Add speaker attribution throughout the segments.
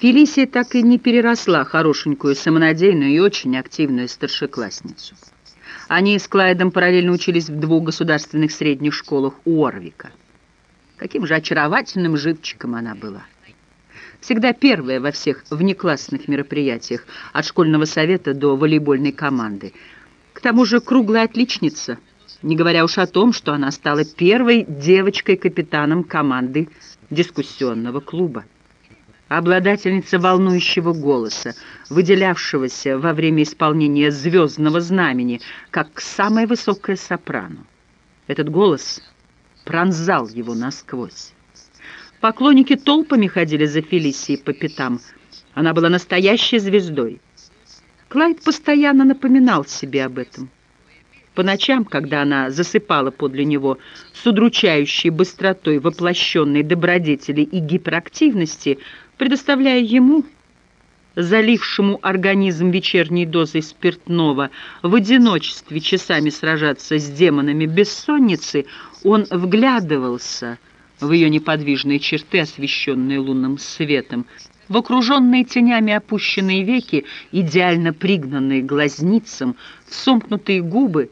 Speaker 1: Фелисия так и не переросла хорошенькую, самонадеянную и очень активную старшеклассницу. Они с Клайдом параллельно учились в двух государственных средних школах у Орвика. Каким же очаровательным живчиком она была. Всегда первая во всех внеклассных мероприятиях, от школьного совета до волейбольной команды. К тому же круглая отличница, не говоря уж о том, что она стала первой девочкой-капитаном команды дискуссионного клуба. Обладательница волнующего голоса, выделявшегося во время исполнения «Звездного знамени» как самая высокая сопрано. Этот голос пронзал его насквозь. Поклонники толпами ходили за Фелисией по пятам. Она была настоящей звездой. Клайд постоянно напоминал себе об этом. По ночам, когда она засыпала подле него с удручающей быстротой воплощенной добродетели и гиперактивности, предоставляя ему, залившему организм вечерней дозой спиртного, в одиночестве часами сражаться с демонами бессонницы, он вглядывался – в ее неподвижные черты, освещенные лунным светом, в окруженные тенями опущенные веки, идеально пригнанные глазницам, в сомкнутые губы,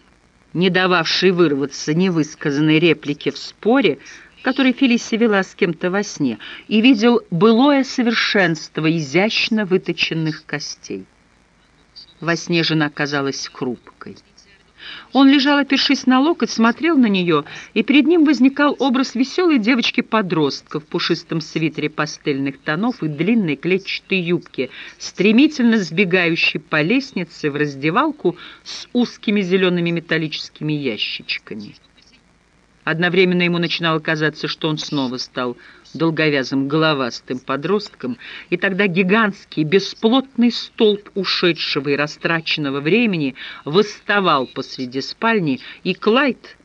Speaker 1: не дававшие вырваться невысказанной реплики в споре, который Фелисия вела с кем-то во сне, и видел былое совершенство изящно выточенных костей. Во сне жена казалась хрупкой. Он лежал, опершись на локоть, смотрел на нее, и перед ним возникал образ веселой девочки-подростка в пушистом свитере пастельных тонов и длинной клетчатой юбке, стремительно сбегающей по лестнице в раздевалку с узкими зелеными металлическими ящичками. Одновременно ему начинало казаться, что он снова стал долговязым головастым подростком, и тогда гигантский бесплотный столб ушедшего и растраченного времени восставал посреди спальни, и Клайд,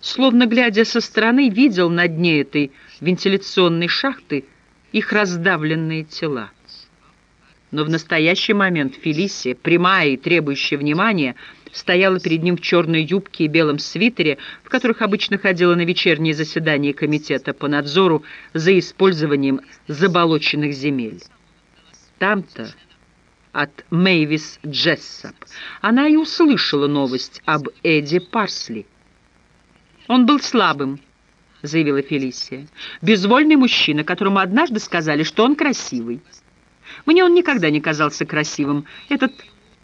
Speaker 1: словно глядя со стороны, видел на дне этой вентиляционной шахты их раздавленные тела. Но в настоящий момент Фелисия, прямая и требующая внимания, стояла перед ним в черной юбке и белом свитере, в которых обычно ходила на вечерние заседания комитета по надзору за использованием заболоченных земель. Там-то, от Мэйвис Джессап, она и услышала новость об Эдди Парсли. «Он был слабым», — заявила Фелисия. «Безвольный мужчина, которому однажды сказали, что он красивый. Мне он никогда не казался красивым. Этот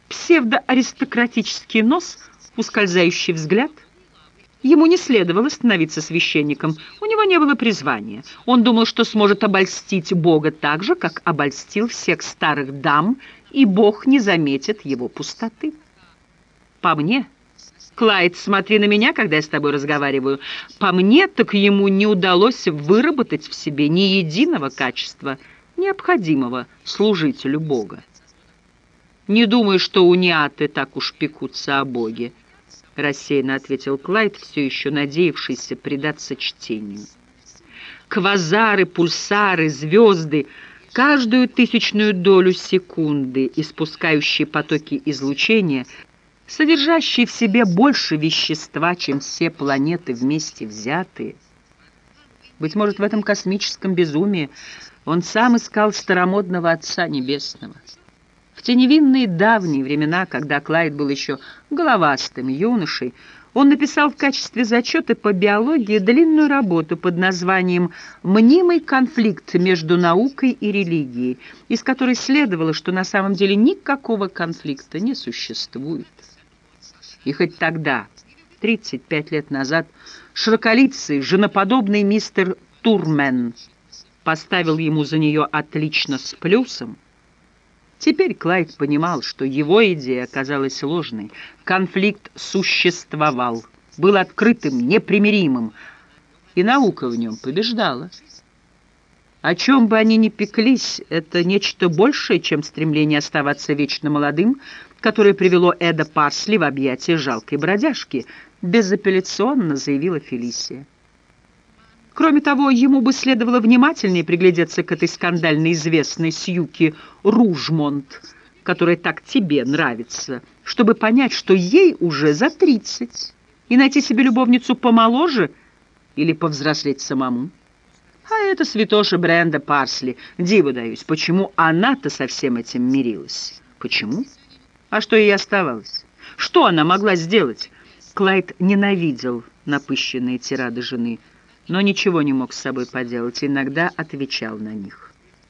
Speaker 1: псевдоаристократический нос, ускользающий взгляд. Ему не следовало становиться священником, у него не было призвания. Он думал, что сможет обольстить Бога так же, как обольстил всех старых дам, и Бог не заметит его пустоты. По мне, Клайд, смотри на меня, когда я с тобой разговариваю, по мне, так ему не удалось выработать в себе ни единого качества, необходимого служителю Бога. «Не думаю, что униаты так уж пекутся о Боге», — рассеянно ответил Клайд, все еще надеявшийся предаться чтению. «Квазары, пульсары, звезды, каждую тысячную долю секунды испускающие потоки излучения, содержащие в себе больше вещества, чем все планеты вместе взятые. Быть может, в этом космическом безумии он сам искал старомодного Отца Небесного» те невинные давние времена, когда Клайд был еще головастым юношей, он написал в качестве зачета по биологии длинную работу под названием «Мнимый конфликт между наукой и религией», из которой следовало, что на самом деле никакого конфликта не существует. И хоть тогда, 35 лет назад, широколицый, женоподобный мистер Турмен поставил ему за нее отлично с плюсом, Теперь Клайд понимал, что его идея оказалась ложной. Конфликт существовал, был открытым, непримиримым, и наука в нем побеждала. О чем бы они ни пеклись, это нечто большее, чем стремление оставаться вечно молодым, которое привело Эда Парсли в объятия жалкой бродяжки, безапелляционно заявила Фелисия. Кроме того, ему бы следовало внимательнее приглядеться к этой скандально известной Сьюки Ружмонт, которая так тебе нравится, чтобы понять, что ей уже за 30, и найти себе любовницу помоложе или повзрослеть самому. А это святоша Бренда Парсли. Диву даюсь, почему она-то со всем этим мирилась? Почему? А что ей оставалось? Что она могла сделать? Клайд ненавидел напыщенные тирады жены – но ничего не мог с собой поделать, иногда отвечал на них.